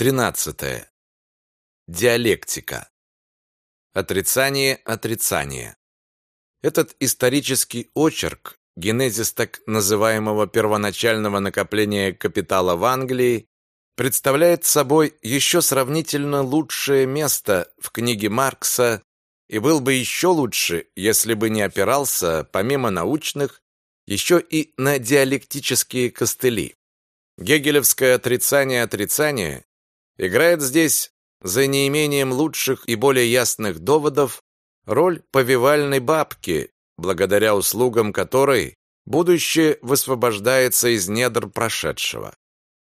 Тринадцатое. Диалектика. Отрицание отрицания. Этот исторический очерк, генезис так называемого первоначального накопления капитала в Англии, представляет собой еще сравнительно лучшее место в книге Маркса и был бы еще лучше, если бы не опирался, помимо научных, еще и на диалектические костыли. Гегелевское отрицание отрицания играет здесь за неимением лучших и более ясных доводов роль повивальной бабки, благодаря услугам которой будущее высвобождается из недр прошедшего.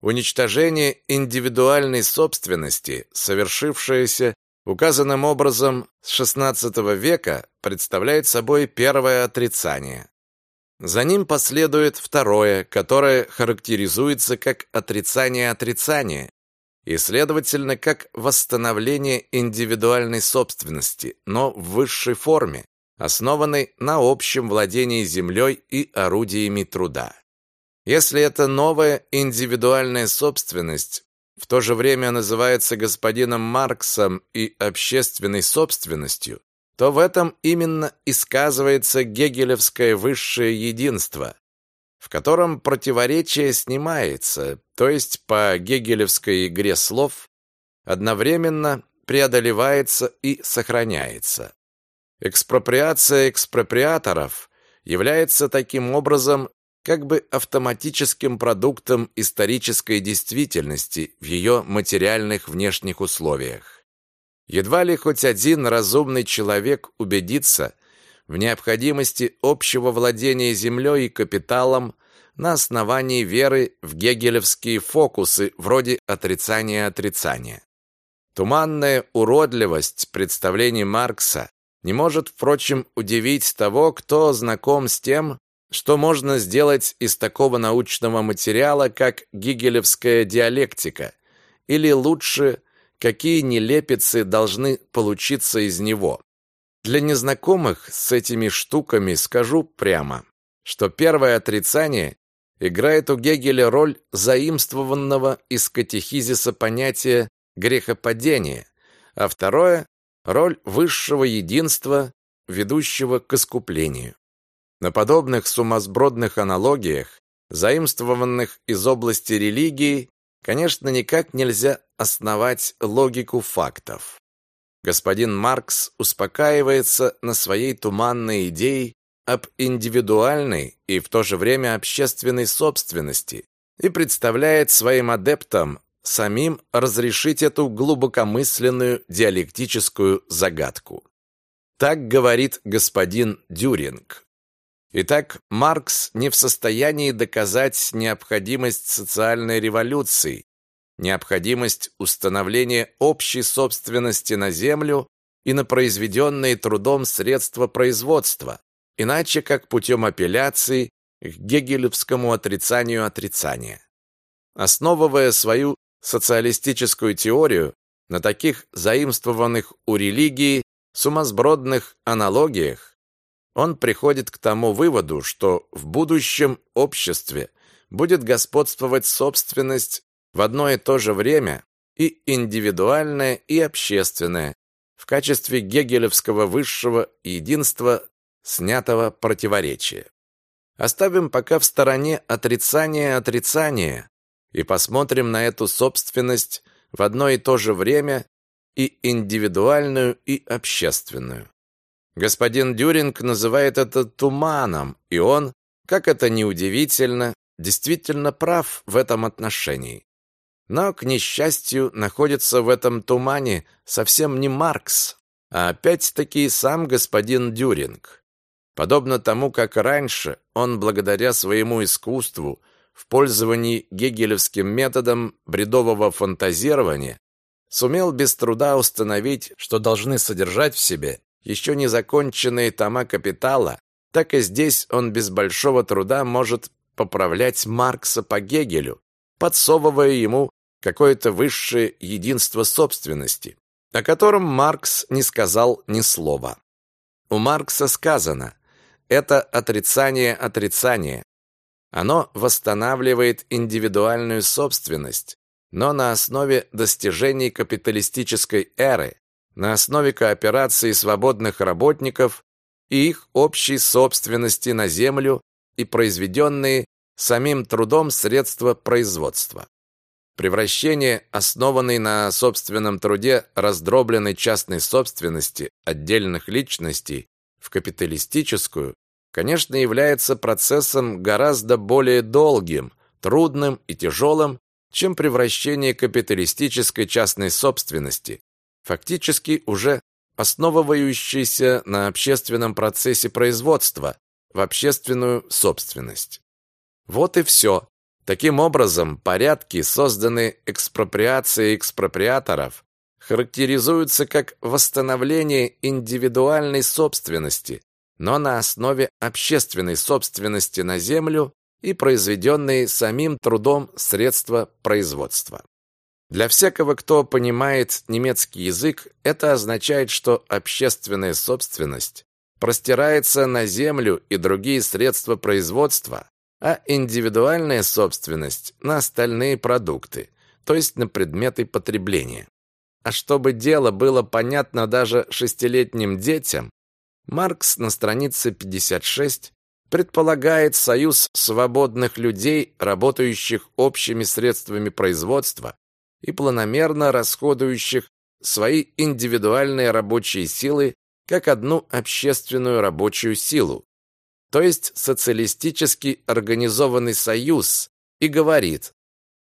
Уничтожение индивидуальной собственности, совершившееся указанным образом с XVI века, представляет собой первое отрицание. За ним последует второе, которое характеризуется как отрицание отрицания, и, следовательно, как восстановление индивидуальной собственности, но в высшей форме, основанной на общем владении землей и орудиями труда. Если эта новая индивидуальная собственность в то же время называется господином Марксом и общественной собственностью, то в этом именно и сказывается гегелевское высшее единство, в котором противоречие снимается, то есть по гегелевской игре слов одновременно преодолевается и сохраняется. Экспроприация экспроприаторов является таким образом как бы автоматическим продуктом исторической действительности в ее материальных внешних условиях. Едва ли хоть один разумный человек убедится, в необходимости общего владения землей и капиталом на основании веры в гегелевские фокусы вроде отрицания отрицания. Туманная уродливость представлений Маркса не может, впрочем, удивить того, кто знаком с тем, что можно сделать из такого научного материала, как гегелевская диалектика, или лучше, какие нелепицы должны получиться из него. Для незнакомых с этими штуками скажу прямо, что первое отрицание играет у Гегеля роль заимствованного из катехизиса понятия грехопадения, а второе – роль высшего единства, ведущего к искуплению. На подобных сумасбродных аналогиях, заимствованных из области религии, конечно, никак нельзя основать логику фактов господин Маркс успокаивается на своей туманной идее об индивидуальной и в то же время общественной собственности и представляет своим адептам самим разрешить эту глубокомысленную диалектическую загадку. Так говорит господин Дюринг. Итак, Маркс не в состоянии доказать необходимость социальной революции, необходимость установления общей собственности на землю и на произведенные трудом средства производства, иначе как путем апелляции к гегелевскому отрицанию отрицания. Основывая свою социалистическую теорию на таких заимствованных у религии сумасбродных аналогиях, он приходит к тому выводу, что в будущем обществе будет господствовать собственность в одно и то же время и индивидуальное, и общественное, в качестве гегелевского высшего единства снятого противоречия. Оставим пока в стороне отрицание отрицания и посмотрим на эту собственность в одно и то же время и индивидуальную, и общественную. Господин Дюринг называет это туманом, и он, как это ни удивительно, действительно прав в этом отношении. Но, к несчастью, находится в этом тумане совсем не Маркс, а опять-таки сам господин Дюринг. Подобно тому, как раньше он, благодаря своему искусству в пользовании гегелевским методом бредового фантазирования, сумел без труда установить, что должны содержать в себе еще не законченные тома капитала, так и здесь он без большого труда может поправлять Маркса по Гегелю, подсовывая ему какое-то высшее единство собственности, о котором Маркс не сказал ни слова. У Маркса сказано «это отрицание отрицания». Оно восстанавливает индивидуальную собственность, но на основе достижений капиталистической эры, на основе кооперации свободных работников и их общей собственности на землю и произведенные самим трудом средства производства. Превращение, основанной на собственном труде раздробленной частной собственности отдельных личностей в капиталистическую, конечно, является процессом гораздо более долгим, трудным и тяжелым, чем превращение капиталистической частной собственности, фактически уже основывающейся на общественном процессе производства, в общественную собственность. Вот и все. Таким образом, порядки, созданные экспроприацией экспроприаторов, характеризуются как восстановление индивидуальной собственности, но на основе общественной собственности на землю и произведенные самим трудом средства производства. Для всякого, кто понимает немецкий язык, это означает, что общественная собственность простирается на землю и другие средства производства, а индивидуальная собственность на остальные продукты, то есть на предметы потребления. А чтобы дело было понятно даже шестилетним детям, Маркс на странице 56 предполагает союз свободных людей, работающих общими средствами производства и планомерно расходующих свои индивидуальные рабочие силы как одну общественную рабочую силу, то есть социалистически организованный союз, и говорит,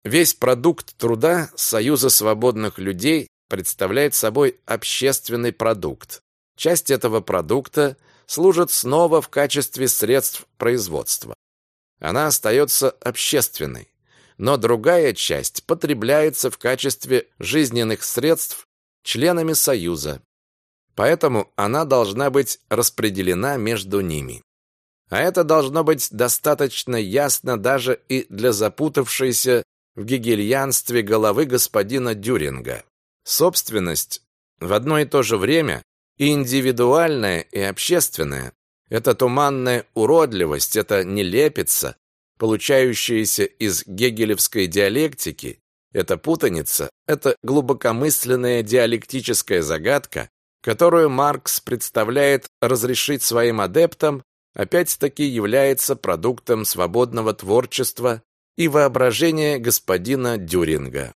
весь продукт труда Союза свободных людей представляет собой общественный продукт. Часть этого продукта служит снова в качестве средств производства. Она остается общественной, но другая часть потребляется в качестве жизненных средств членами Союза. Поэтому она должна быть распределена между ними. А это должно быть достаточно ясно даже и для запутавшейся в гегельянстве головы господина Дюринга. Собственность в одно и то же время и индивидуальная, и общественная. Это туманная уродливость, это нелепица, получающаяся из гегелевской диалектики, это путаница, это глубокомысленная диалектическая загадка, которую Маркс представляет разрешить своим адептам опять-таки является продуктом свободного творчества и воображения господина Дюринга.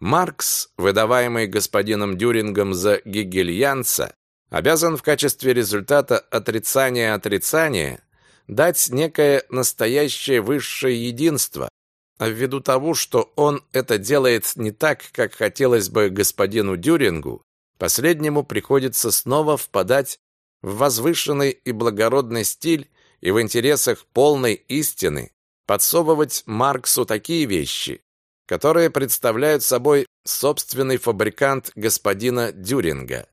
Маркс, выдаваемый господином Дюрингом за гегельянца, обязан в качестве результата отрицания отрицания дать некое настоящее высшее единство, а ввиду того, что он это делает не так, как хотелось бы господину Дюрингу, последнему приходится снова впадать в возвышенный и благородный стиль и в интересах полной истины подсовывать Марксу такие вещи, которые представляют собой собственный фабрикант господина Дюринга.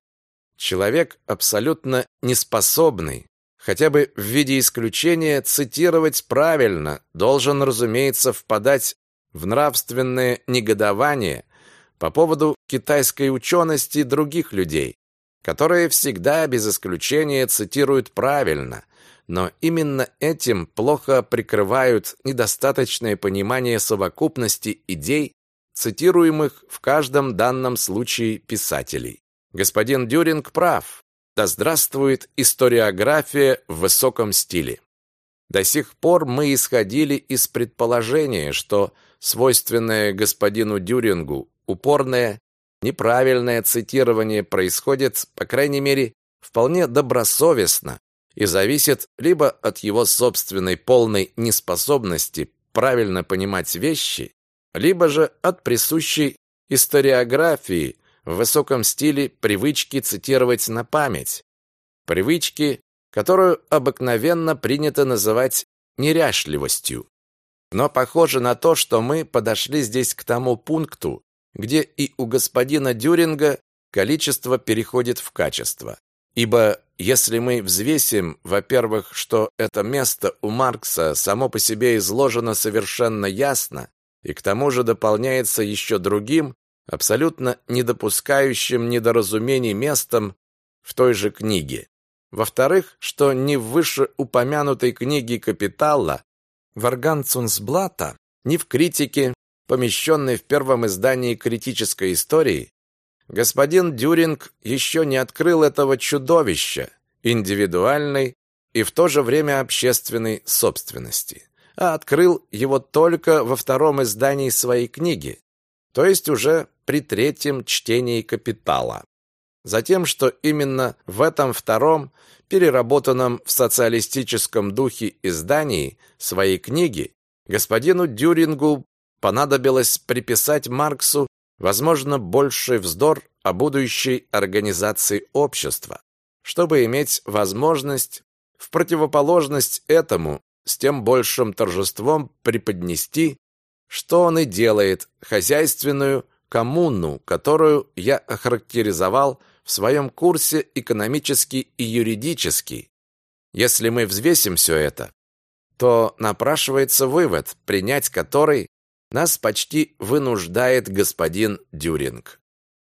Человек абсолютно неспособный, хотя бы в виде исключения, цитировать правильно, должен, разумеется, впадать в нравственное негодование по поводу китайской учености других людей, которые всегда без исключения цитируют правильно, но именно этим плохо прикрывают недостаточное понимание совокупности идей, цитируемых в каждом данном случае писателей. Господин Дюринг прав. Да здравствует историография в высоком стиле. До сих пор мы исходили из предположения, что свойственное господину Дюрингу упорное Неправильное цитирование происходит, по крайней мере, вполне добросовестно и зависит либо от его собственной полной неспособности правильно понимать вещи, либо же от присущей историографии в высоком стиле привычки цитировать на память, привычки, которую обыкновенно принято называть неряшливостью. Но похоже на то, что мы подошли здесь к тому пункту, где и у господина Дюринга количество переходит в качество. Ибо если мы взвесим, во-первых, что это место у Маркса само по себе изложено совершенно ясно, и к тому же дополняется еще другим, абсолютно не допускающим недоразумений местом в той же книге. Во-вторых, что ни в вышеупомянутой книге «Капитала» Варганцунсблата, ни в критике помещенный в первом издании критической истории, господин Дюринг еще не открыл этого чудовища, индивидуальной и в то же время общественной собственности, а открыл его только во втором издании своей книги, то есть уже при третьем чтении «Капитала». Затем, что именно в этом втором, переработанном в социалистическом духе издании своей книги, господину Дюрингу понадобилось приписать Марксу, возможно, больший вздор о будущей организации общества, чтобы иметь возможность в противоположность этому с тем большим торжеством преподнести, что он и делает, хозяйственную коммуну, которую я охарактеризовал в своем курсе «Экономический и юридический». Если мы взвесим все это, то напрашивается вывод, принять который нас почти вынуждает господин Дюринг.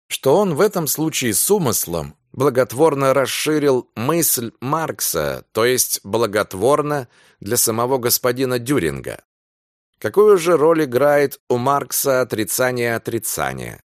Что он в этом случае с умыслом благотворно расширил мысль Маркса, то есть благотворно для самого господина Дюринга. Какую же роль играет у Маркса отрицание отрицания?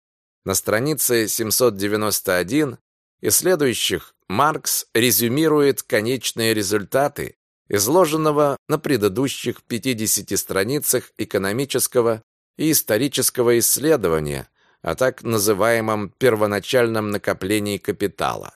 На странице 791 и следующих Маркс резюмирует конечные результаты изложенного на предыдущих 50 страницах экономического и исторического исследования о так называемом первоначальном накоплении капитала.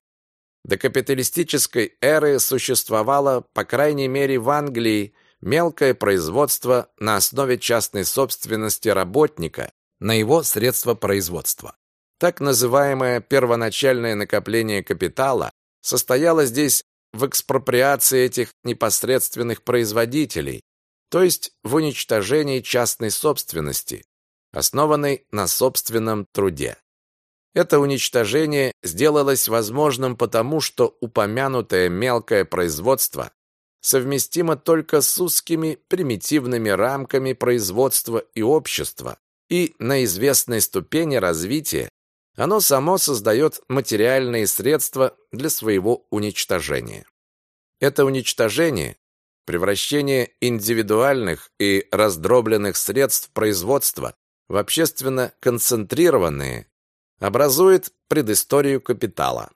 До капиталистической эры существовало, по крайней мере в Англии, мелкое производство на основе частной собственности работника на его средства производства. Так называемое первоначальное накопление капитала состояло здесь в экспроприации этих непосредственных производителей, то есть в уничтожении частной собственности, основанной на собственном труде. Это уничтожение сделалось возможным потому, что упомянутое мелкое производство совместимо только с узкими примитивными рамками производства и общества, и на известной ступени развития оно само создает материальные средства для своего уничтожения. Это уничтожение, превращение индивидуальных и раздробленных средств производства в общественно концентрированные, образует предысторию капитала.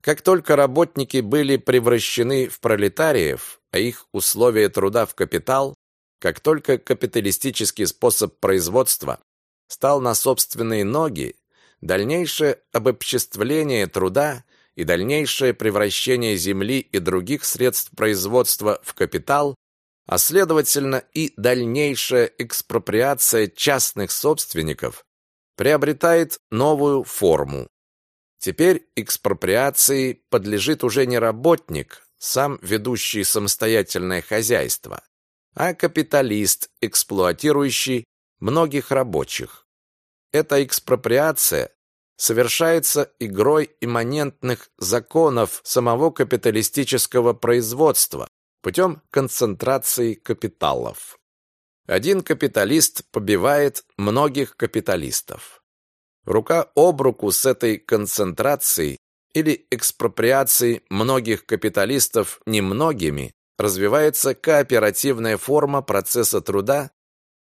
Как только работники были превращены в пролетариев, а их условия труда в капитал, как только капиталистический способ производства стал на собственные ноги, дальнейшее обобществление труда и дальнейшее превращение земли и других средств производства в капитал, а следовательно и дальнейшая экспроприация частных собственников приобретает новую форму. Теперь экспроприации подлежит уже не работник, сам ведущий самостоятельное хозяйство, а капиталист, эксплуатирующий многих рабочих. Эта экспроприация совершается игрой имманентных законов самого капиталистического производства путем концентрации капиталов. Один капиталист побивает многих капиталистов. Рука об руку с этой концентрацией или экспроприацией многих капиталистов немногими развивается кооперативная форма процесса труда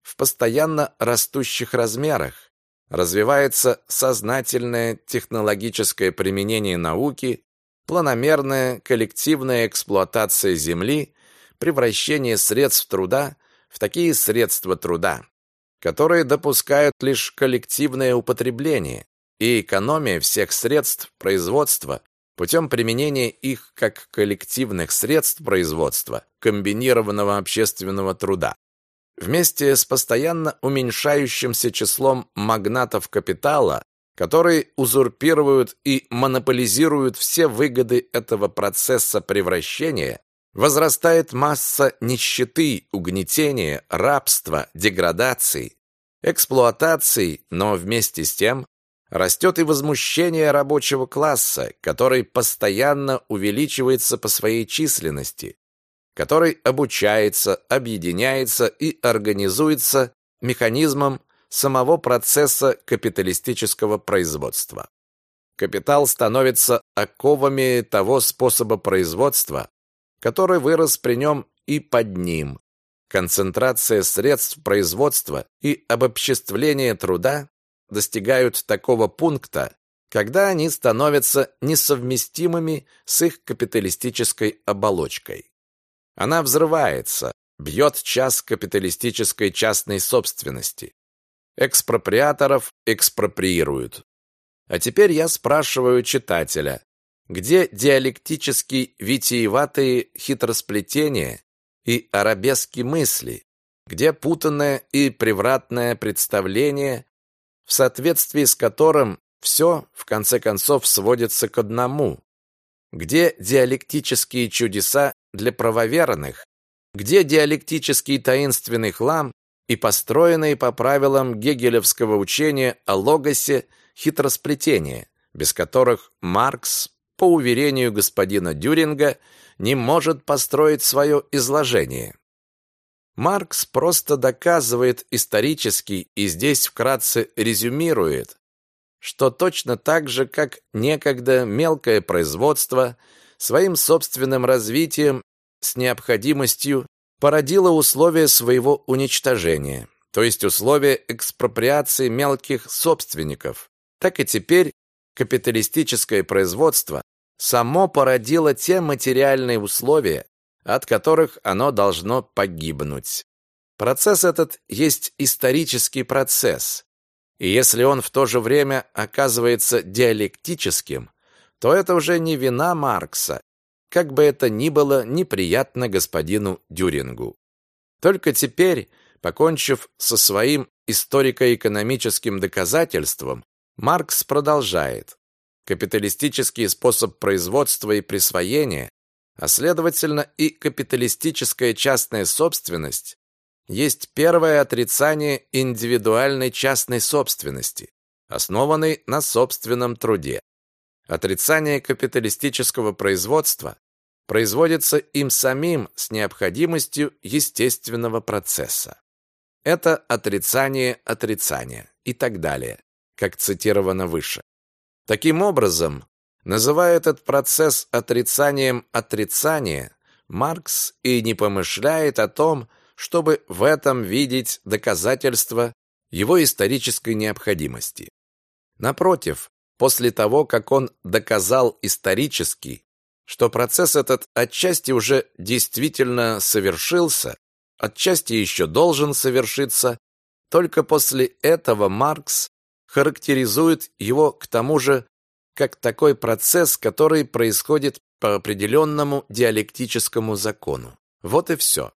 в постоянно растущих размерах, развивается сознательное технологическое применение науки, планомерная коллективная эксплуатация земли, превращение средств труда в такие средства труда, которые допускают лишь коллективное употребление и экономия всех средств производства путем применения их как коллективных средств производства комбинированного общественного труда. Вместе с постоянно уменьшающимся числом магнатов капитала, которые узурпируют и монополизируют все выгоды этого процесса превращения, возрастает масса нищеты, угнетения, рабства, деградации, эксплуатации, но вместе с тем растет и возмущение рабочего класса, который постоянно увеличивается по своей численности, который обучается, объединяется и организуется механизмом самого процесса капиталистического производства. Капитал становится оковами того способа производства, который вырос при нем и под ним. концентрация средств производства и обобществление труда достигают такого пункта, когда они становятся несовместимыми с их капиталистической оболочкой. Она взрывается, бьет час капиталистической частной собственности. Экспроприаторов экспроприируют. А теперь я спрашиваю читателя, где диалектически витиеватые хитросплетения и арабески мысли, где путанное и превратное представление, в соответствии с которым все, в конце концов, сводится к одному. Где диалектические чудеса для правоверных? Где диалектический таинственный хлам и построенные по правилам гегелевского учения о логосе хитросплетения, без которых Маркс, по уверению господина Дюринга, не может построить свое изложение? Маркс просто доказывает исторически и здесь вкратце резюмирует, что точно так же, как некогда мелкое производство своим собственным развитием с необходимостью породило условия своего уничтожения, то есть условия экспроприации мелких собственников, так и теперь капиталистическое производство само породило те материальные условия, от которых оно должно погибнуть. Процесс этот есть исторический процесс, и если он в то же время оказывается диалектическим, то это уже не вина Маркса, как бы это ни было неприятно господину Дюрингу. Только теперь, покончив со своим историко-экономическим доказательством, Маркс продолжает. Капиталистический способ производства и присвоения, а следовательно и капиталистическая частная собственность есть первое отрицание индивидуальной частной собственности, основанной на собственном труде. Отрицание капиталистического производства производится им самим с необходимостью естественного процесса. Это отрицание отрицания и так далее, как цитировано выше. Таким образом, называя этот процесс отрицанием отрицания, Маркс и не помышляет о том, чтобы в этом видеть доказательство его исторической необходимости. Напротив, после того, как он доказал исторически, что процесс этот отчасти уже действительно совершился, отчасти еще должен совершиться, только после этого Маркс характеризует его к тому же как такой процесс, который происходит по определенному диалектическому закону. Вот и все.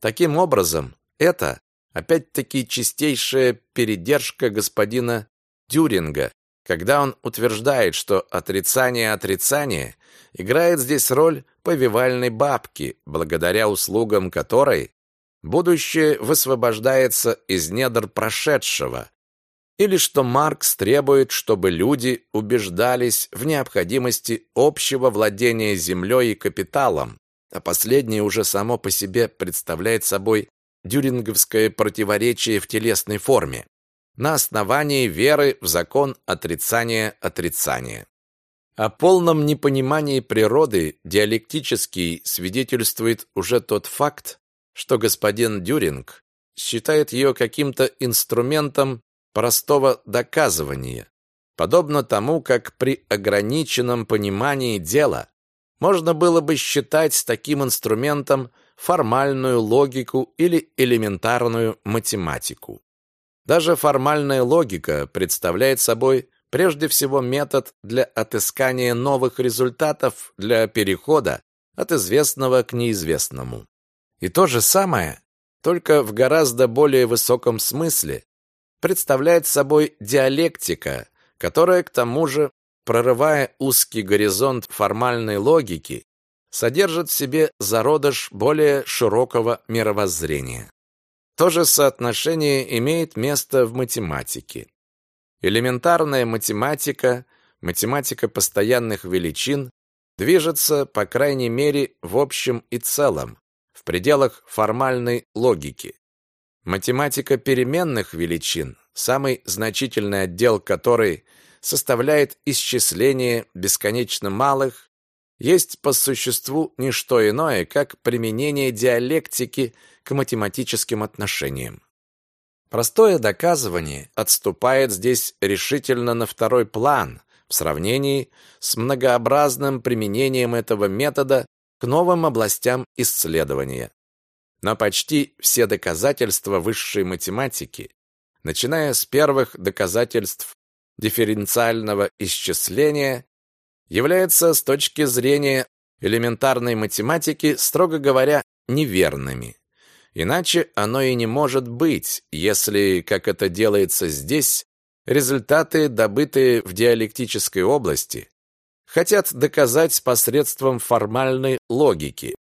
Таким образом, это опять-таки чистейшая передержка господина Дюринга, когда он утверждает, что отрицание отрицания играет здесь роль повивальной бабки, благодаря услугам которой будущее высвобождается из недр прошедшего, или что Маркс требует, чтобы люди убеждались в необходимости общего владения землей и капиталом, а последнее уже само по себе представляет собой дюринговское противоречие в телесной форме на основании веры в закон отрицания отрицания. О полном непонимании природы диалектически свидетельствует уже тот факт, что господин Дюринг считает ее каким-то инструментом простого доказывания, подобно тому, как при ограниченном понимании дела можно было бы считать таким инструментом формальную логику или элементарную математику. Даже формальная логика представляет собой прежде всего метод для отыскания новых результатов для перехода от известного к неизвестному. И то же самое, только в гораздо более высоком смысле, представляет собой диалектика, которая к тому же прорывая узкий горизонт формальной логики, содержит в себе зародыш более широкого мировоззрения. То же соотношение имеет место в математике. Элементарная математика, математика постоянных величин движется, по крайней мере, в общем и целом, в пределах формальной логики. Математика переменных величин, самый значительный отдел которой – составляет исчисление бесконечно малых есть по существу не что иное, как применение диалектики к математическим отношениям. Простое доказывание отступает здесь решительно на второй план в сравнении с многообразным применением этого метода к новым областям исследования. Но почти все доказательства высшей математики, начиная с первых доказательств дифференциального исчисления, являются с точки зрения элементарной математики, строго говоря, неверными. Иначе оно и не может быть, если, как это делается здесь, результаты, добытые в диалектической области, хотят доказать посредством формальной логики.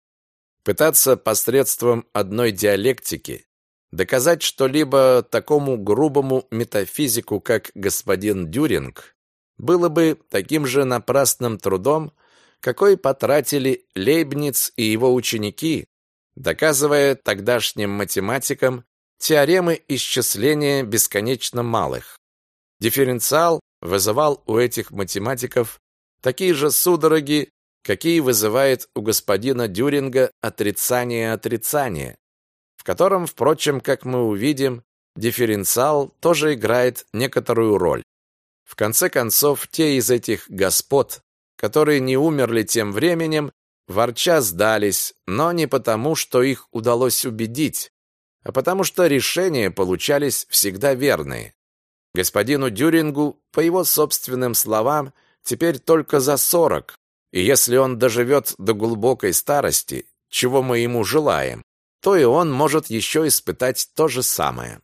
Пытаться посредством одной диалектики доказать что-либо такому грубому метафизику, как господин Дюринг, было бы таким же напрасным трудом, какой потратили Лейбниц и его ученики, доказывая тогдашним математикам теоремы исчисления бесконечно малых. Дифференциал вызывал у этих математиков такие же судороги, какие вызывает у господина Дюринга отрицание отрицания, в котором, впрочем, как мы увидим, дифференциал тоже играет некоторую роль. В конце концов, те из этих господ, которые не умерли тем временем, ворча сдались, но не потому, что их удалось убедить, а потому что решения получались всегда верные. Господину Дюрингу, по его собственным словам, теперь только за сорок, и если он доживет до глубокой старости, чего мы ему желаем, то и он может еще испытать то же самое.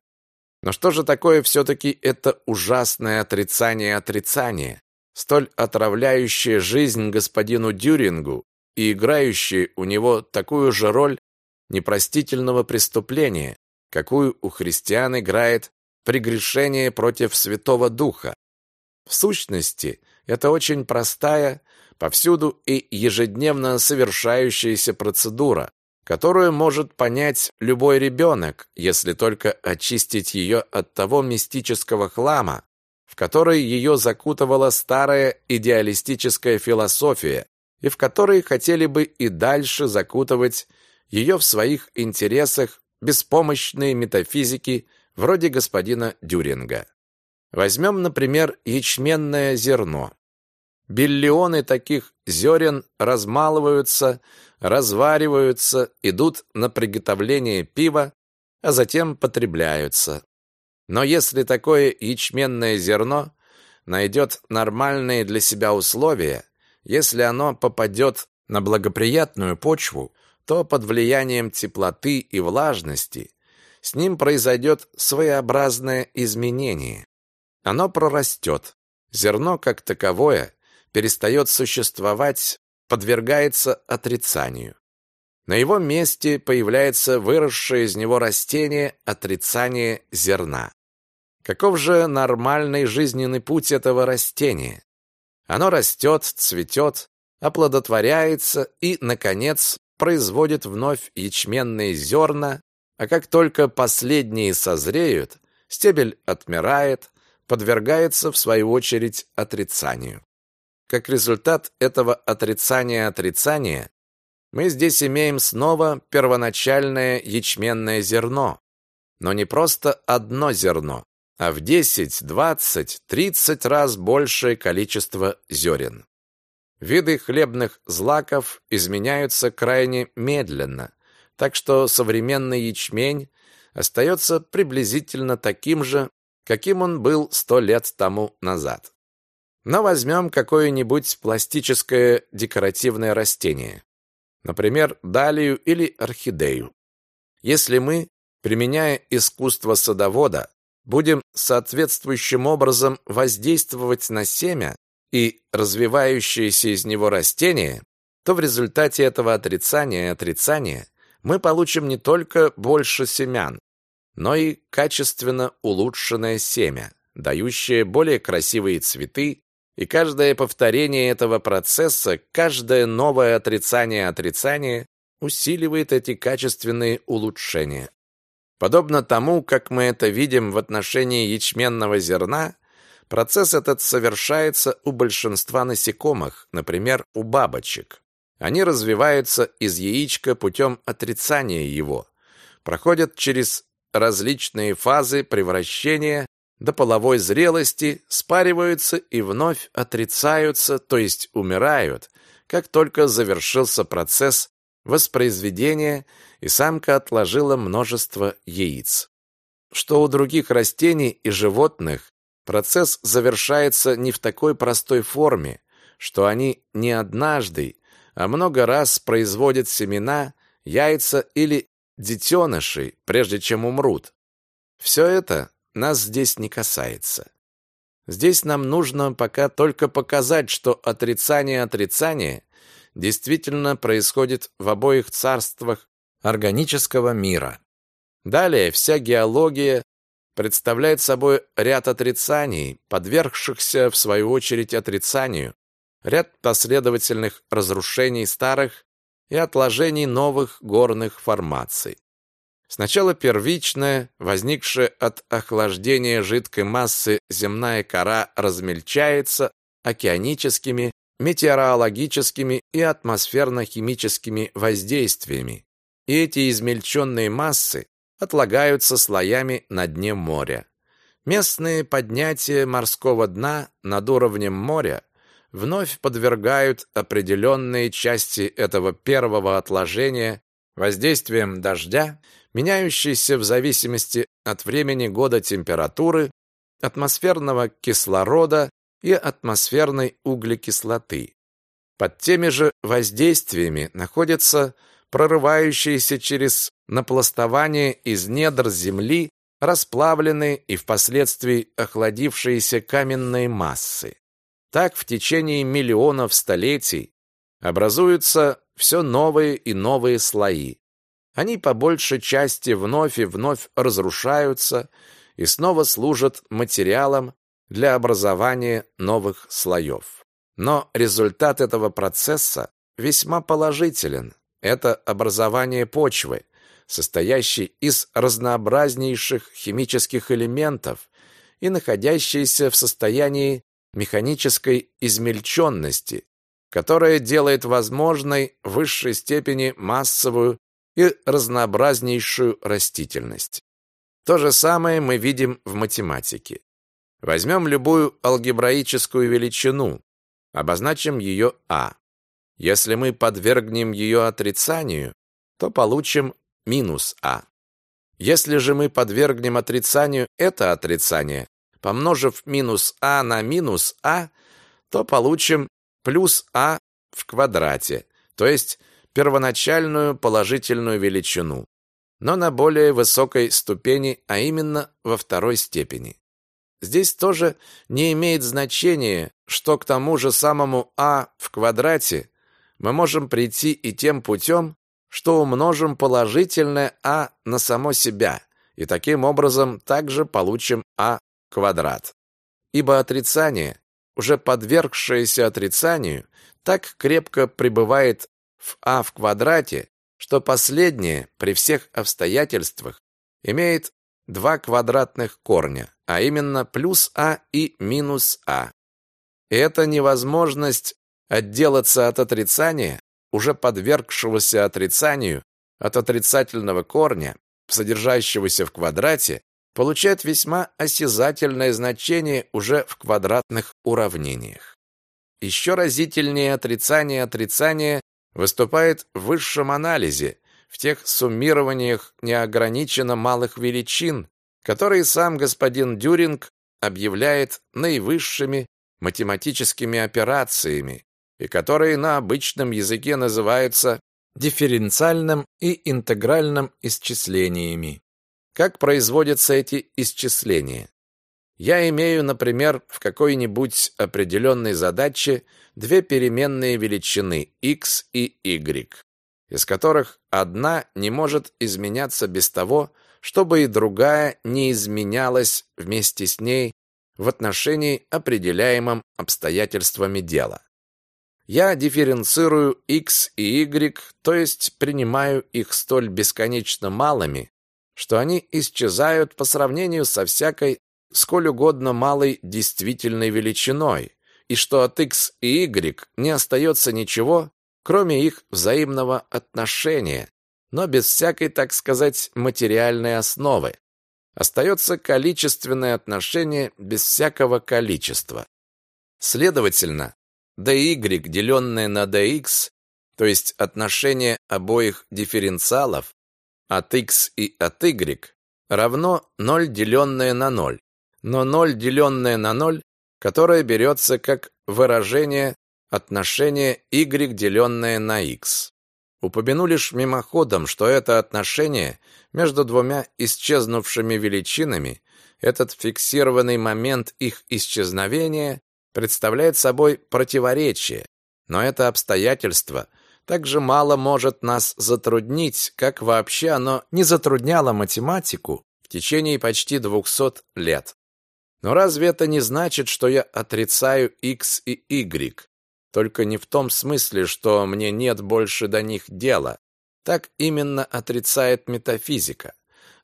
Но что же такое все-таки это ужасное отрицание отрицания, столь отравляющее жизнь господину Дюрингу и играющее у него такую же роль непростительного преступления, какую у христиан играет прегрешение против Святого Духа. В сущности, это очень простая, повсюду и ежедневно совершающаяся процедура, которую может понять любой ребенок, если только очистить ее от того мистического хлама, в который ее закутывала старая идеалистическая философия, и в который хотели бы и дальше закутывать ее в своих интересах беспомощные метафизики вроде господина Дюринга. Возьмем, например, ячменное зерно. Биллионы таких зерен размалываются, развариваются, идут на приготовление пива, а затем потребляются. Но если такое ячменное зерно найдет нормальные для себя условия, если оно попадет на благоприятную почву, то под влиянием теплоты и влажности с ним произойдет своеобразное изменение. Оно прорастет. Зерно как таковое перестает существовать, подвергается отрицанию. На его месте появляется выросшее из него растение отрицание зерна. Каков же нормальный жизненный путь этого растения? Оно растет, цветет, оплодотворяется и, наконец, производит вновь ячменные зерна, а как только последние созреют, стебель отмирает, подвергается, в свою очередь, отрицанию. Как результат этого отрицания отрицания, мы здесь имеем снова первоначальное ячменное зерно, но не просто одно зерно, а в 10, 20, 30 раз большее количество зерен. Виды хлебных злаков изменяются крайне медленно, так что современный ячмень остается приблизительно таким же, каким он был сто лет тому назад. Но возьмем какое-нибудь пластическое декоративное растение, например, далию или орхидею. Если мы, применяя искусство садовода, будем соответствующим образом воздействовать на семя и развивающееся из него растение, то в результате этого отрицания и отрицания мы получим не только больше семян, но и качественно улучшенное семя, дающее более красивые цветы и каждое повторение этого процесса, каждое новое отрицание отрицания усиливает эти качественные улучшения. Подобно тому, как мы это видим в отношении ячменного зерна, процесс этот совершается у большинства насекомых, например, у бабочек. Они развиваются из яичка путем отрицания его, проходят через различные фазы превращения до половой зрелости, спариваются и вновь отрицаются, то есть умирают, как только завершился процесс воспроизведения и самка отложила множество яиц. Что у других растений и животных процесс завершается не в такой простой форме, что они не однажды, а много раз производят семена, яйца или детенышей, прежде чем умрут. Все это нас здесь не касается. Здесь нам нужно пока только показать, что отрицание отрицания действительно происходит в обоих царствах органического мира. Далее вся геология представляет собой ряд отрицаний, подвергшихся в свою очередь отрицанию, ряд последовательных разрушений старых и отложений новых горных формаций. Сначала первичная, возникшая от охлаждения жидкой массы земная кора размельчается океаническими, метеорологическими и атмосферно-химическими воздействиями. И эти измельченные массы отлагаются слоями на дне моря. Местные поднятия морского дна над уровнем моря вновь подвергают определенные части этого первого отложения воздействием дождя, меняющейся в зависимости от времени года температуры, атмосферного кислорода и атмосферной углекислоты. Под теми же воздействиями находятся прорывающиеся через напластование из недр земли расплавленные и впоследствии охладившиеся каменные массы. Так в течение миллионов столетий образуются все новые и новые слои. Они по большей части вновь и вновь разрушаются и снова служат материалом для образования новых слоев. Но результат этого процесса весьма положителен. Это образование почвы, состоящей из разнообразнейших химических элементов и находящейся в состоянии механической измельченности, которая делает возможной в высшей степени массовую и разнообразнейшую растительность. То же самое мы видим в математике. Возьмем любую алгебраическую величину, обозначим ее а. Если мы подвергнем ее отрицанию, то получим минус а. Если же мы подвергнем отрицанию это отрицание, Помножив минус а на минус а, то получим плюс а в квадрате, то есть первоначальную положительную величину, но на более высокой ступени, а именно во второй степени. Здесь тоже не имеет значения, что к тому же самому а в квадрате мы можем прийти и тем путем, что умножим положительное а на само себя, и таким образом также получим а квадрат. Ибо отрицание, уже подвергшееся отрицанию, так крепко пребывает в а в квадрате, что последнее при всех обстоятельствах имеет два квадратных корня, а именно плюс а и минус а. И эта невозможность отделаться от отрицания, уже подвергшегося отрицанию, от отрицательного корня, содержащегося в квадрате, получает весьма осязательное значение уже в квадратных уравнениях. Еще разительнее отрицание отрицания выступает в высшем анализе, в тех суммированиях неограниченно малых величин, которые сам господин Дюринг объявляет наивысшими математическими операциями и которые на обычном языке называются дифференциальным и интегральным исчислениями. Как производятся эти исчисления? Я имею, например, в какой-нибудь определенной задаче две переменные величины x и y, из которых одна не может изменяться без того, чтобы и другая не изменялась вместе с ней в отношении, определяемом обстоятельствами дела. Я дифференцирую x и y, то есть принимаю их столь бесконечно малыми, что они исчезают по сравнению со всякой сколь угодно малой действительной величиной, и что от x и y не остается ничего, кроме их взаимного отношения, но без всякой, так сказать, материальной основы. Остается количественное отношение без всякого количества. Следовательно, dy, деленное на dx, то есть отношение обоих дифференциалов от x и от y, равно 0 деленное на 0, но 0 деленное на 0, которое берется как выражение отношения y, деленное на x. Упомяну лишь мимоходом, что это отношение между двумя исчезнувшими величинами, этот фиксированный момент их исчезновения представляет собой противоречие, но это обстоятельство также мало может нас затруднить, как вообще оно не затрудняло математику в течение почти 200 лет. Но разве это не значит, что я отрицаю x и y? Только не в том смысле, что мне нет больше до них дела. Так именно отрицает метафизика.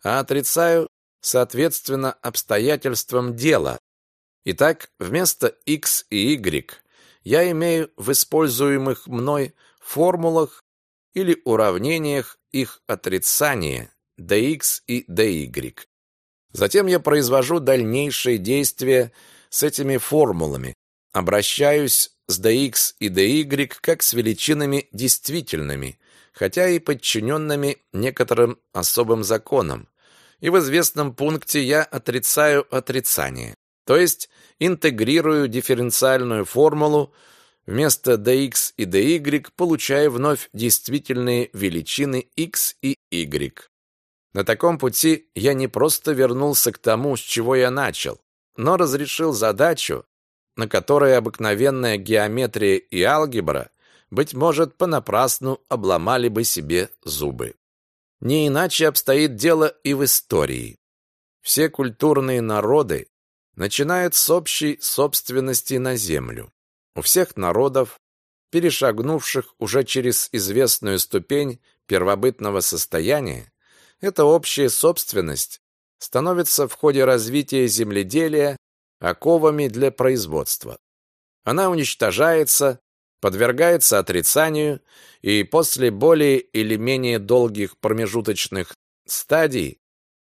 А отрицаю, соответственно, обстоятельствам дела, Итак, вместо x и y я имею в используемых мной формулах или уравнениях их отрицание dx и dy. Затем я произвожу дальнейшие действия с этими формулами, обращаюсь с dx и dy как с величинами действительными, хотя и подчиненными некоторым особым законам. И в известном пункте я отрицаю отрицание. То есть интегрирую дифференциальную формулу, вместо dx и dy получая вновь действительные величины x и y. На таком пути я не просто вернулся к тому, с чего я начал, но разрешил задачу, на которой обыкновенная геометрия и алгебра, быть может, понапрасну обломали бы себе зубы. Не иначе обстоит дело и в истории. Все культурные народы начинают с общей собственности на землю. У всех народов, перешагнувших уже через известную ступень первобытного состояния, эта общая собственность становится в ходе развития земледелия оковами для производства. Она уничтожается, подвергается отрицанию и после более или менее долгих промежуточных стадий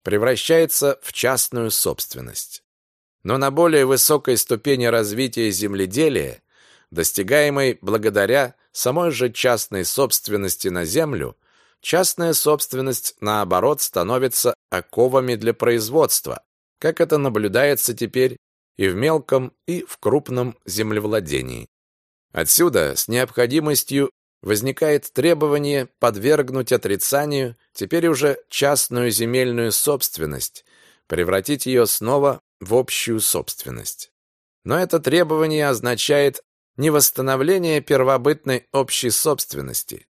превращается в частную собственность. Но на более высокой ступени развития земледелия, достигаемой благодаря самой же частной собственности на землю, частная собственность, наоборот, становится оковами для производства, как это наблюдается теперь и в мелком, и в крупном землевладении. Отсюда с необходимостью возникает требование подвергнуть отрицанию теперь уже частную земельную собственность, превратить ее снова в общую собственность. Но это требование означает не восстановление первобытной общей собственности,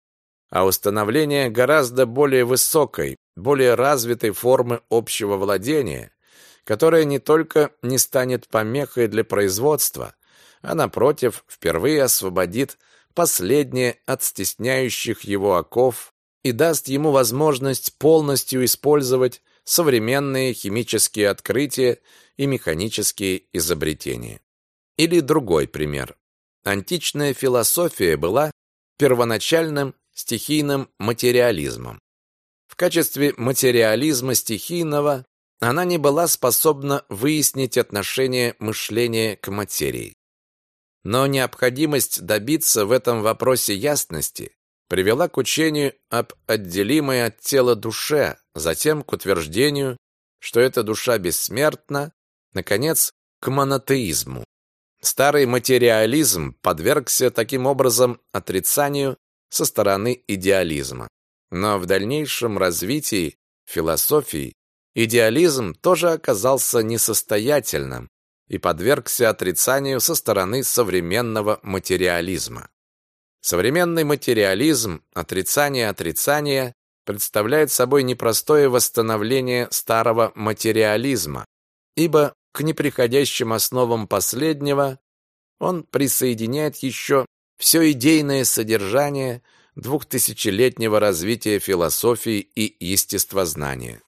а установление гораздо более высокой, более развитой формы общего владения, которая не только не станет помехой для производства, а напротив, впервые освободит последнее от стесняющих его оков и даст ему возможность полностью использовать современные химические открытия и механические изобретения. Или другой пример. Античная философия была первоначальным стихийным материализмом. В качестве материализма стихийного она не была способна выяснить отношение мышления к материи. Но необходимость добиться в этом вопросе ясности привела к учению об отделимой от тела душе, затем к утверждению, что эта душа бессмертна, наконец, к монотеизму. Старый материализм подвергся таким образом отрицанию со стороны идеализма. Но в дальнейшем развитии философии идеализм тоже оказался несостоятельным и подвергся отрицанию со стороны современного материализма. Современный материализм, отрицание отрицания, представляет собой непростое восстановление старого материализма, ибо к неприходящим основам последнего он присоединяет еще все идейное содержание двухтысячелетнего развития философии и естествознания,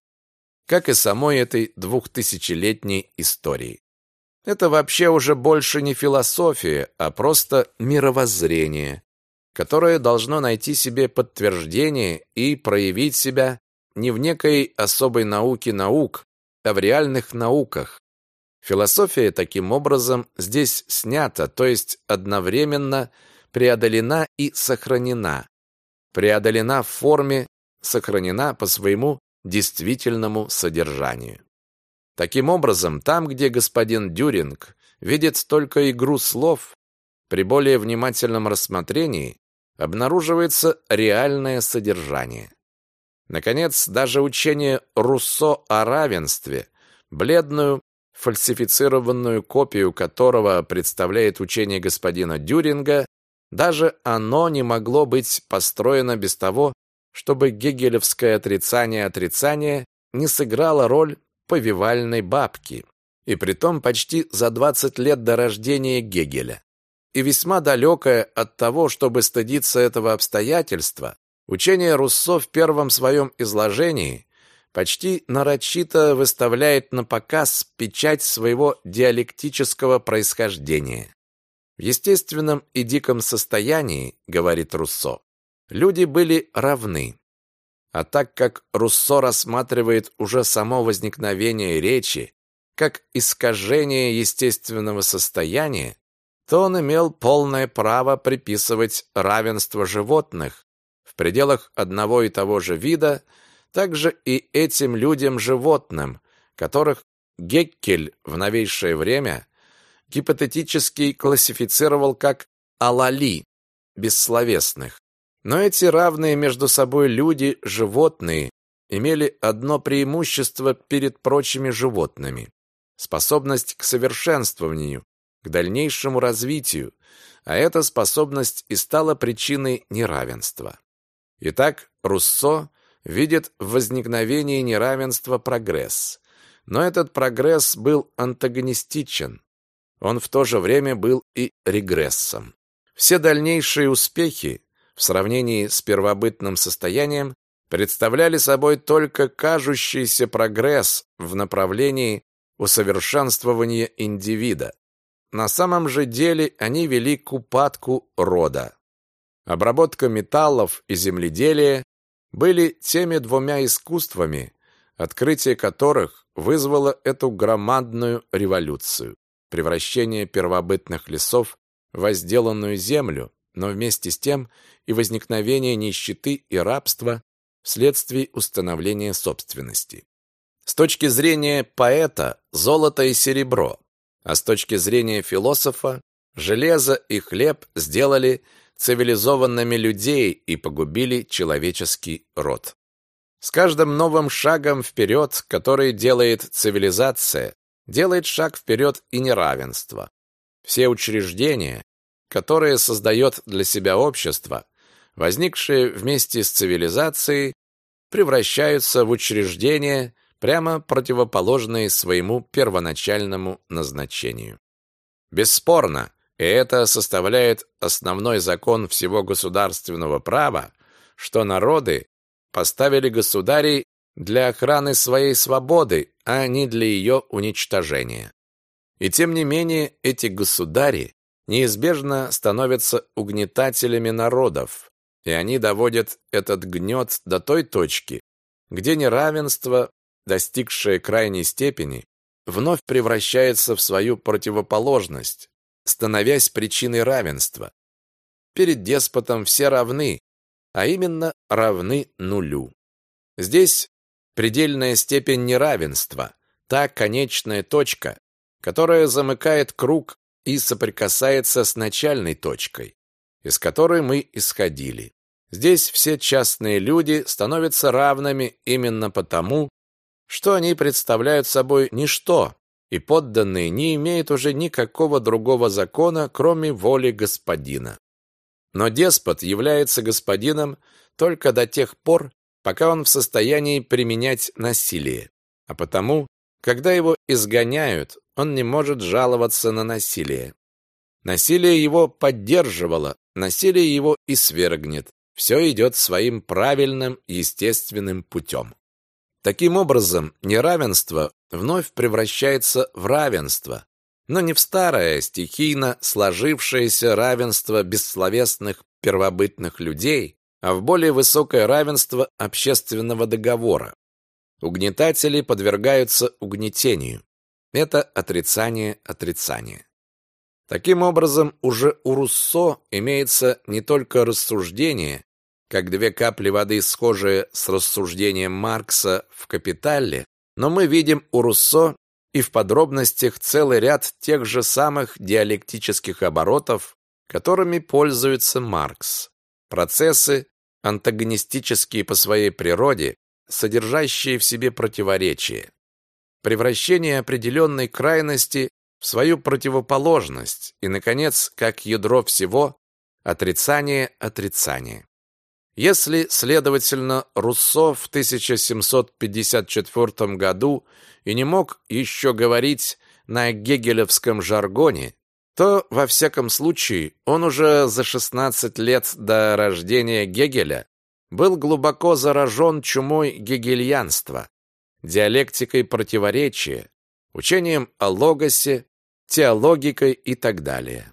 как и самой этой двухтысячелетней истории. Это вообще уже больше не философия, а просто мировоззрение, которое должно найти себе подтверждение и проявить себя не в некой особой науке наук, а в реальных науках. Философия таким образом здесь снята, то есть одновременно преодолена и сохранена. Преодолена в форме, сохранена по своему действительному содержанию. Таким образом, там, где господин Дюринг видит только игру слов, при более внимательном рассмотрении обнаруживается реальное содержание. Наконец, даже учение Руссо о равенстве, бледную, фальсифицированную копию которого представляет учение господина Дюринга, даже оно не могло быть построено без того, чтобы гегелевское отрицание отрицания не сыграло роль повивальной бабки, и притом почти за 20 лет до рождения Гегеля. И весьма далекое от того, чтобы стыдиться этого обстоятельства, учение Руссо в первом своем изложении почти нарочито выставляет на показ печать своего диалектического происхождения. В естественном и диком состоянии, говорит Руссо, люди были равны. А так как Руссо рассматривает уже само возникновение речи как искажение естественного состояния, то он имел полное право приписывать равенство животных в пределах одного и того же вида также и этим людям-животным, которых Геккель в новейшее время гипотетически классифицировал как алали, бессловесных. Но эти равные между собой люди, животные, имели одно преимущество перед прочими животными – способность к совершенствованию, к дальнейшему развитию, а эта способность и стала причиной неравенства. Итак, Руссо видит в возникновении неравенства прогресс. Но этот прогресс был антагонистичен. Он в то же время был и регрессом. Все дальнейшие успехи в сравнении с первобытным состоянием представляли собой только кажущийся прогресс в направлении усовершенствования индивида. На самом же деле они вели к упадку рода. Обработка металлов и земледелие были теми двумя искусствами, открытие которых вызвало эту громадную революцию превращение первобытных лесов в возделанную землю, но вместе с тем и возникновение нищеты и рабства вследствие установления собственности. С точки зрения поэта – золото и серебро, а с точки зрения философа – железо и хлеб сделали цивилизованными людей и погубили человеческий род. С каждым новым шагом вперед, который делает цивилизация, делает шаг вперед и неравенство. Все учреждения, которые создает для себя общество, возникшие вместе с цивилизацией, превращаются в учреждения, прямо противоположные своему первоначальному назначению. Бесспорно, и это составляет основной закон всего государственного права, что народы поставили государей для охраны своей свободы, а не для ее уничтожения. И тем не менее эти государи неизбежно становятся угнетателями народов, и они доводят этот гнет до той точки, где неравенство, достигшее крайней степени, вновь превращается в свою противоположность, становясь причиной равенства. Перед деспотом все равны, а именно равны нулю. Здесь предельная степень неравенства, та конечная точка, которая замыкает круг и соприкасается с начальной точкой, из которой мы исходили. Здесь все частные люди становятся равными именно потому, что они представляют собой ничто, и подданные не имеют уже никакого другого закона, кроме воли господина. Но деспот является господином только до тех пор, пока он в состоянии применять насилие. А потому, когда его изгоняют, он не может жаловаться на насилие. Насилие его поддерживало, насилие его и свергнет. Все идет своим правильным, естественным путем. Таким образом, неравенство вновь превращается в равенство, но не в старое, стихийно сложившееся равенство бессловесных первобытных людей, а в более высокое равенство общественного договора. Угнетатели подвергаются угнетению. Это отрицание отрицания. Таким образом, уже у Руссо имеется не только рассуждение, как две капли воды, схожие с рассуждением Маркса в «Капитале», но мы видим у Руссо и в подробностях целый ряд тех же самых диалектических оборотов, которыми пользуется Маркс. Процессы, антагонистические по своей природе, содержащие в себе противоречия. Превращение определенной крайности в свою противоположность и, наконец, как ядро всего, отрицание отрицания. Если, следовательно, Руссо в 1754 году и не мог еще говорить на гегелевском жаргоне, то, во всяком случае, он уже за 16 лет до рождения Гегеля был глубоко заражен чумой гегельянства, диалектикой противоречия, учением о логосе, теологикой и так далее.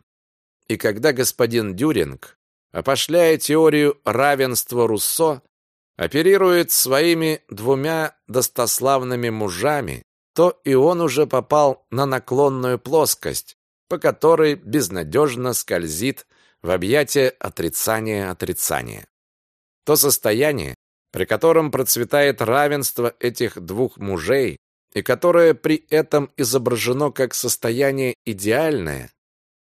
И когда господин Дюринг, опошляя теорию равенства Руссо, оперирует своими двумя достославными мужами, то и он уже попал на наклонную плоскость, по которой безнадежно скользит в объятия отрицания отрицания. То состояние, при котором процветает равенство этих двух мужей, и которое при этом изображено как состояние идеальное,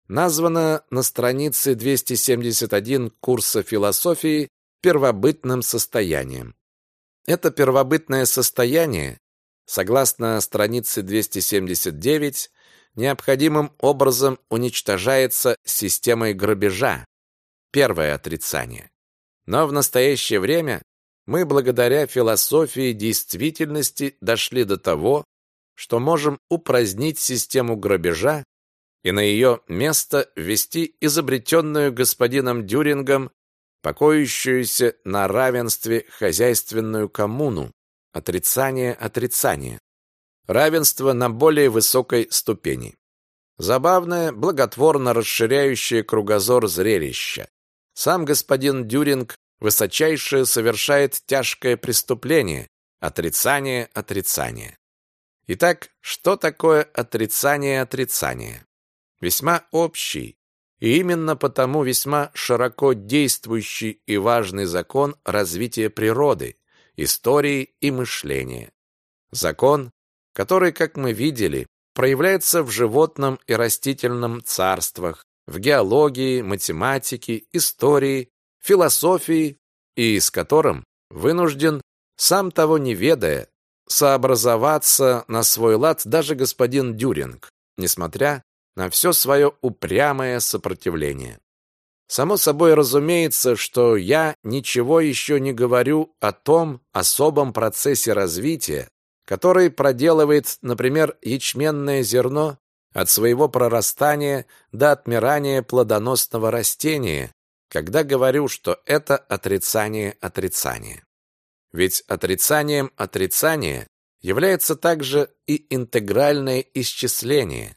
названо на странице 271 курса философии первобытным состоянием. Это первобытное состояние, согласно странице 279, необходимым образом уничтожается системой грабежа. Первое отрицание. Но в настоящее время мы благодаря философии действительности дошли до того, что можем упразднить систему грабежа и на ее место ввести изобретенную господином Дюрингом покоящуюся на равенстве хозяйственную коммуну, отрицание отрицания, равенство на более высокой ступени. Забавное, благотворно расширяющее кругозор зрелище. Сам господин Дюринг высочайшее совершает тяжкое преступление, отрицание отрицания. Итак, что такое отрицание отрицания? Весьма общий, и именно потому весьма широко действующий и важный закон развития природы, истории и мышления. Закон, который, как мы видели, проявляется в животном и растительном царствах, в геологии, математике, истории, философии и с которым вынужден, сам того не ведая, сообразоваться на свой лад даже господин Дюринг, несмотря на все свое упрямое сопротивление. Само собой разумеется, что я ничего еще не говорю о том особом процессе развития, который проделывает, например, ячменное зерно от своего прорастания до отмирания плодоносного растения, когда говорю, что это отрицание отрицания. Ведь отрицанием отрицания является также и интегральное исчисление.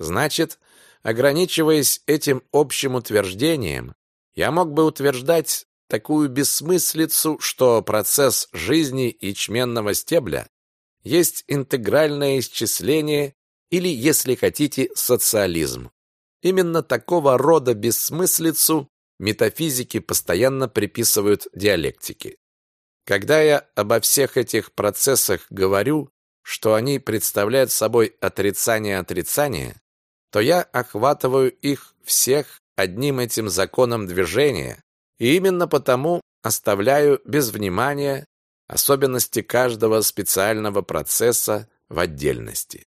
Значит, ограничиваясь этим общим утверждением, я мог бы утверждать такую бессмыслицу, что процесс жизни ячменного стебля есть интегральное исчисление или, если хотите, социализм. Именно такого рода бессмыслицу метафизики постоянно приписывают диалектике. Когда я обо всех этих процессах говорю, что они представляют собой отрицание отрицания, то я охватываю их всех одним этим законом движения, и именно потому оставляю без внимания особенности каждого специального процесса в отдельности.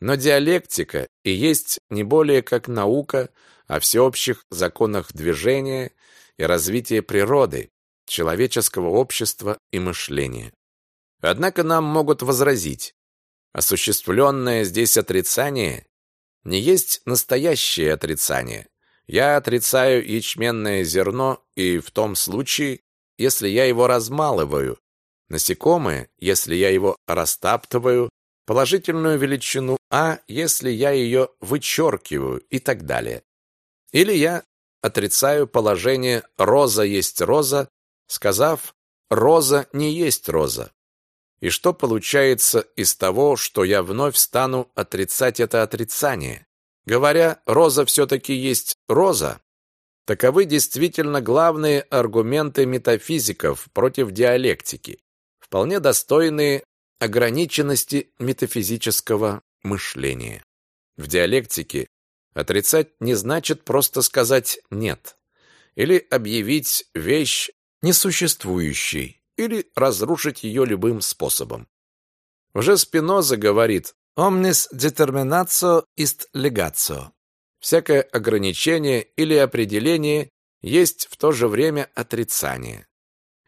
Но диалектика и есть не более как наука о всеобщих законах движения и развития природы, человеческого общества и мышления. Однако нам могут возразить, осуществленное здесь отрицание не есть настоящее отрицание. Я отрицаю ячменное зерно и в том случае, если я его размалываю, насекомое, если я его растаптываю, положительную величину А, если я ее вычеркиваю и так далее. Или я отрицаю положение «роза есть роза», сказав «роза не есть роза». И что получается из того, что я вновь стану отрицать это отрицание? Говоря «роза все-таки есть роза», таковы действительно главные аргументы метафизиков против диалектики, вполне достойные ограниченности метафизического мышления. В диалектике отрицать не значит просто сказать «нет» или объявить вещь несуществующей, или разрушить ее любым способом. Уже Спиноза говорит «omnis determinatio ist legatio». Всякое ограничение или определение есть в то же время отрицание.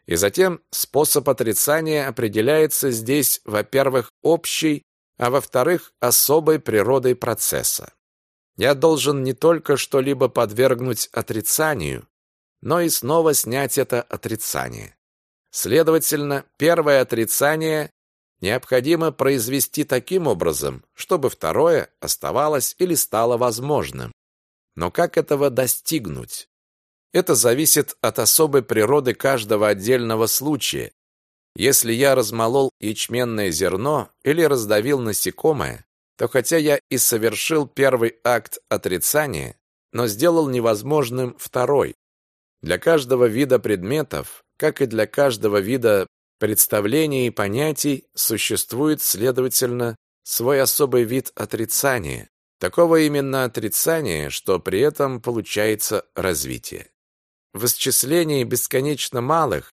И затем способ отрицания определяется здесь, во-первых, общей, а во-вторых, особой природой процесса. Я должен не только что-либо подвергнуть отрицанию, но и снова снять это отрицание. Следовательно, первое отрицание необходимо произвести таким образом, чтобы второе оставалось или стало возможным. Но как этого достигнуть? Это зависит от особой природы каждого отдельного случая. Если я размолол ячменное зерно или раздавил насекомое, то хотя я и совершил первый акт отрицания, но сделал невозможным второй. Для каждого вида предметов как и для каждого вида представлений и понятий, существует, следовательно, свой особый вид отрицания. Такого именно отрицания, что при этом получается развитие. В исчислении бесконечно малых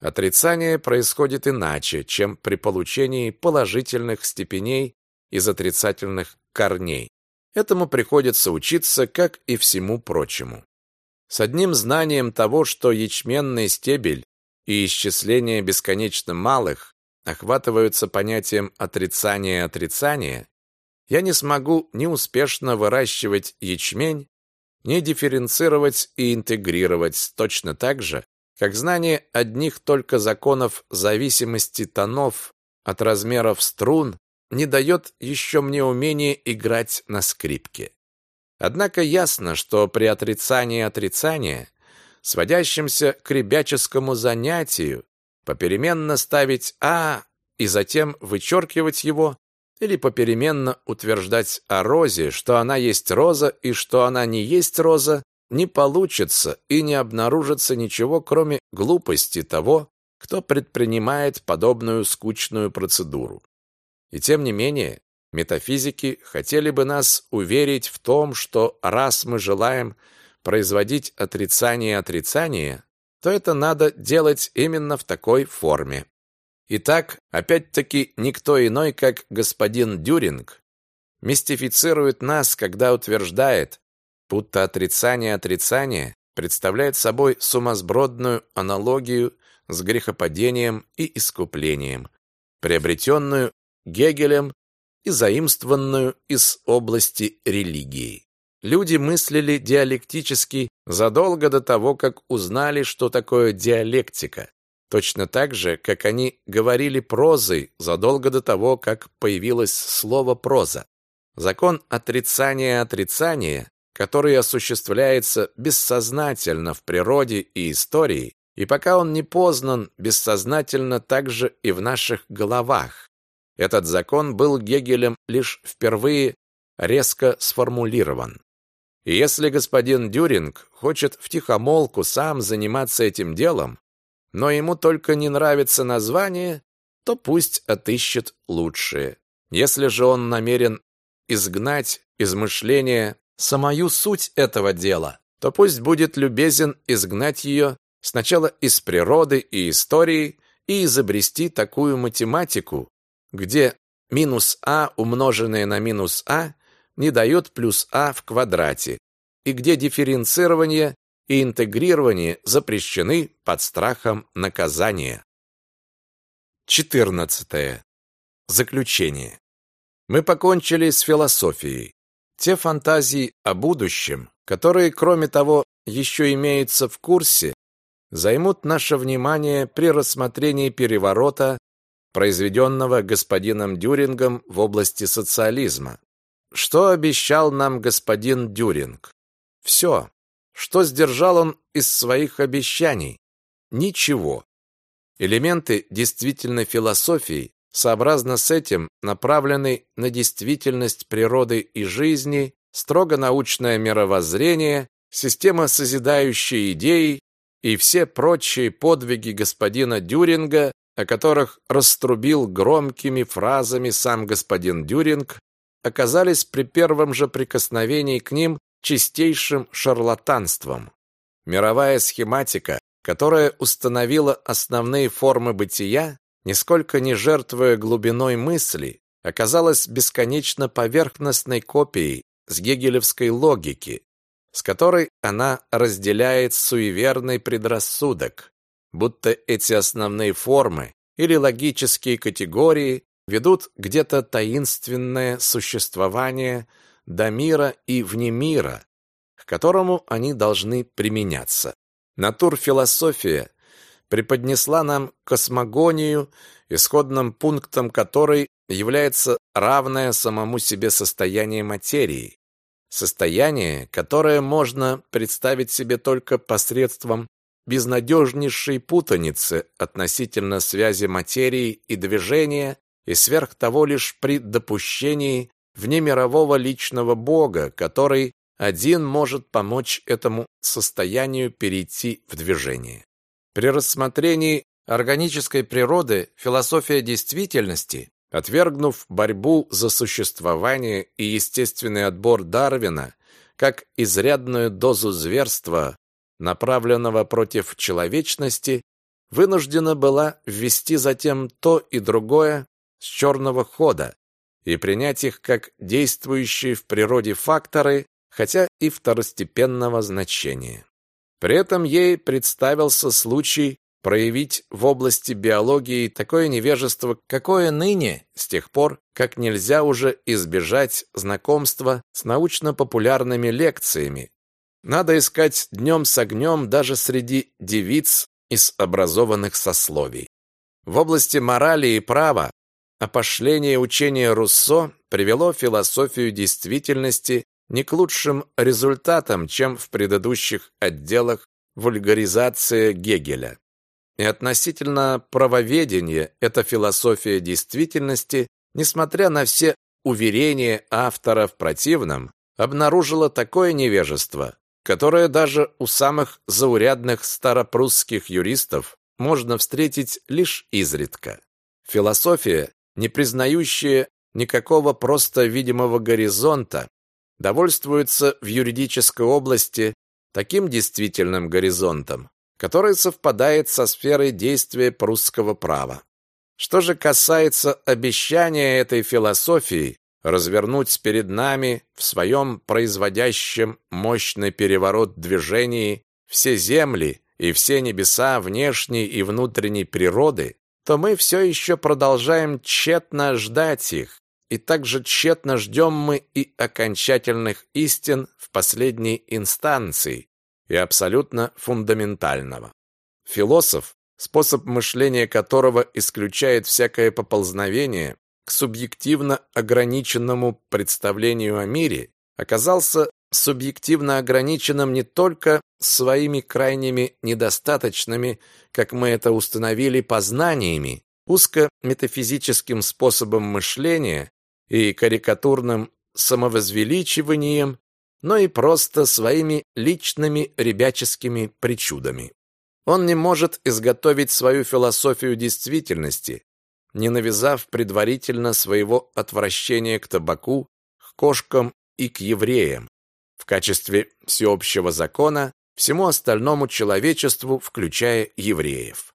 отрицание происходит иначе, чем при получении положительных степеней из отрицательных корней. Этому приходится учиться, как и всему прочему. С одним знанием того, что ячменный стебель и исчисление бесконечно малых охватываются понятием отрицания отрицания, я не смогу ни успешно выращивать ячмень, ни дифференцировать и интегрировать точно так же, как знание одних только законов зависимости тонов от размеров струн не дает еще мне умения играть на скрипке. Однако ясно, что при отрицании отрицания, сводящемся к ребяческому занятию, попеременно ставить «а» и затем вычеркивать его, или попеременно утверждать о розе, что она есть роза и что она не есть роза, не получится и не обнаружится ничего, кроме глупости того, кто предпринимает подобную скучную процедуру. И тем не менее, Метафизики хотели бы нас уверить в том, что раз мы желаем производить отрицание отрицания, то это надо делать именно в такой форме. Итак, опять-таки никто иной, как господин Дюринг, мистифицирует нас, когда утверждает, будто отрицание отрицания представляет собой сумасбродную аналогию с грехопадением и искуплением, приобретенную Гегелем и заимствованную из области религии. Люди мыслили диалектически задолго до того, как узнали, что такое диалектика, точно так же, как они говорили прозой задолго до того, как появилось слово проза. Закон отрицания отрицания, который осуществляется бессознательно в природе и истории, и пока он не познан бессознательно также и в наших головах, этот закон был Гегелем лишь впервые резко сформулирован. И если господин Дюринг хочет втихомолку сам заниматься этим делом, но ему только не нравится название, то пусть отыщет лучшее. Если же он намерен изгнать из мышления самую суть этого дела, то пусть будет любезен изгнать ее сначала из природы и истории и изобрести такую математику, где минус а умноженное на минус а не дает плюс а в квадрате, и где дифференцирование и интегрирование запрещены под страхом наказания. 14. Заключение. Мы покончили с философией. Те фантазии о будущем, которые, кроме того, еще имеются в курсе, займут наше внимание при рассмотрении переворота произведенного господином Дюрингом в области социализма. Что обещал нам господин Дюринг? Все. Что сдержал он из своих обещаний? Ничего. Элементы действительной философии, сообразно с этим, направлены на действительность природы и жизни, строго научное мировоззрение, система созидающей идеи и все прочие подвиги господина Дюринга, о которых раструбил громкими фразами сам господин Дюринг, оказались при первом же прикосновении к ним чистейшим шарлатанством. Мировая схематика, которая установила основные формы бытия, нисколько не жертвуя глубиной мысли, оказалась бесконечно поверхностной копией с гегелевской логики, с которой она разделяет суеверный предрассудок, будто эти основные формы или логические категории ведут где-то таинственное существование до мира и вне мира, к которому они должны применяться. Натурфилософия преподнесла нам космогонию, исходным пунктом которой является равное самому себе состояние материи, состояние, которое можно представить себе только посредством безнадежнейшей путаницы относительно связи материи и движения и сверх того лишь при допущении внемирового личного Бога, который один может помочь этому состоянию перейти в движение. При рассмотрении органической природы философия действительности, отвергнув борьбу за существование и естественный отбор Дарвина как изрядную дозу зверства, направленного против человечности, вынуждена была ввести затем то и другое с черного хода и принять их как действующие в природе факторы, хотя и второстепенного значения. При этом ей представился случай проявить в области биологии такое невежество, какое ныне, с тех пор, как нельзя уже избежать знакомства с научно-популярными лекциями. Надо искать днем с огнем даже среди девиц из образованных сословий. В области морали и права опошление учения Руссо привело философию действительности не к лучшим результатам, чем в предыдущих отделах вульгаризация Гегеля. И относительно правоведения эта философия действительности, несмотря на все уверения автора в противном, обнаружила такое невежество, которое даже у самых заурядных старопрусских юристов можно встретить лишь изредка. Философия, не признающая никакого просто видимого горизонта, довольствуется в юридической области таким действительным горизонтом, который совпадает со сферой действия прусского права. Что же касается обещания этой философии развернуть перед нами в своем производящем мощный переворот движении все земли и все небеса внешней и внутренней природы, то мы все еще продолжаем тщетно ждать их, и также тщетно ждем мы и окончательных истин в последней инстанции, и абсолютно фундаментального. Философ, способ мышления которого исключает всякое поползновение к субъективно ограниченному представлению о мире, оказался субъективно ограниченным не только своими крайними недостаточными, как мы это установили, познаниями, узко-метафизическим способом мышления, и карикатурным самовозвеличиванием, но и просто своими личными ребяческими причудами. Он не может изготовить свою философию действительности, не навязав предварительно своего отвращения к табаку, к кошкам и к евреям в качестве всеобщего закона всему остальному человечеству, включая евреев.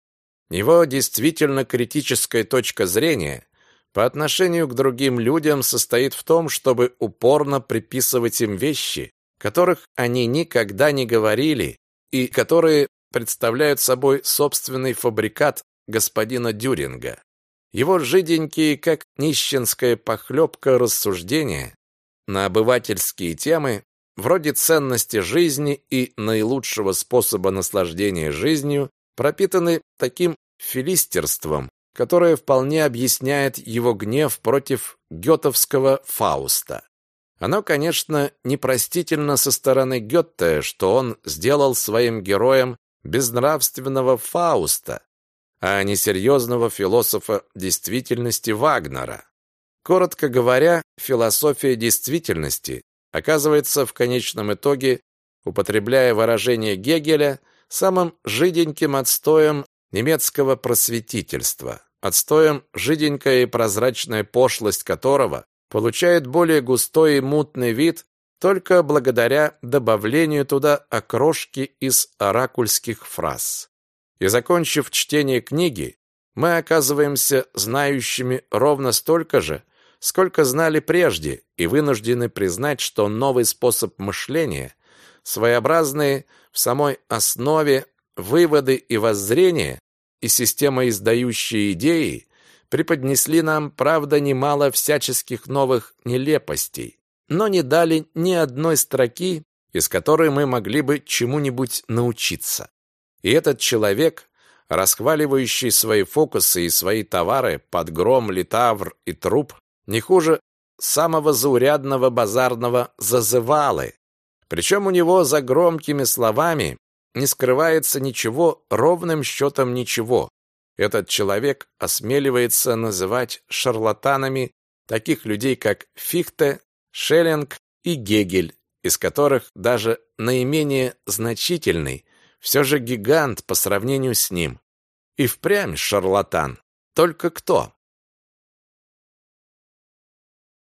Его действительно критическая точка зрения по отношению к другим людям состоит в том, чтобы упорно приписывать им вещи, которых они никогда не говорили и которые представляют собой собственный фабрикат господина Дюринга. Его жиденькие, как нищенская похлебка рассуждения на обывательские темы, вроде ценности жизни и наилучшего способа наслаждения жизнью, пропитаны таким филистерством, которое вполне объясняет его гнев против гетовского Фауста. Оно, конечно, непростительно со стороны Гёте, что он сделал своим героем безнравственного Фауста, а не серьезного философа действительности Вагнера. Коротко говоря, философия действительности оказывается в конечном итоге, употребляя выражение Гегеля, самым жиденьким отстоем немецкого просветительства, отстоем жиденькая и прозрачная пошлость которого получает более густой и мутный вид только благодаря добавлению туда окрошки из оракульских фраз. И закончив чтение книги, мы оказываемся знающими ровно столько же, сколько знали прежде, и вынуждены признать, что новый способ мышления, своеобразные в самой основе выводы и воззрения и система издающие идеи преподнесли нам, правда, немало всяческих новых нелепостей, но не дали ни одной строки, из которой мы могли бы чему-нибудь научиться. И этот человек, расхваливающий свои фокусы и свои товары под гром, литавр и труп, не хуже самого заурядного базарного зазывалы. Причем у него за громкими словами не скрывается ничего, ровным счетом ничего. Этот человек осмеливается называть шарлатанами таких людей, как Фихте, Шеллинг и Гегель, из которых даже наименее значительный все же гигант по сравнению с ним. И впрямь шарлатан. Только кто?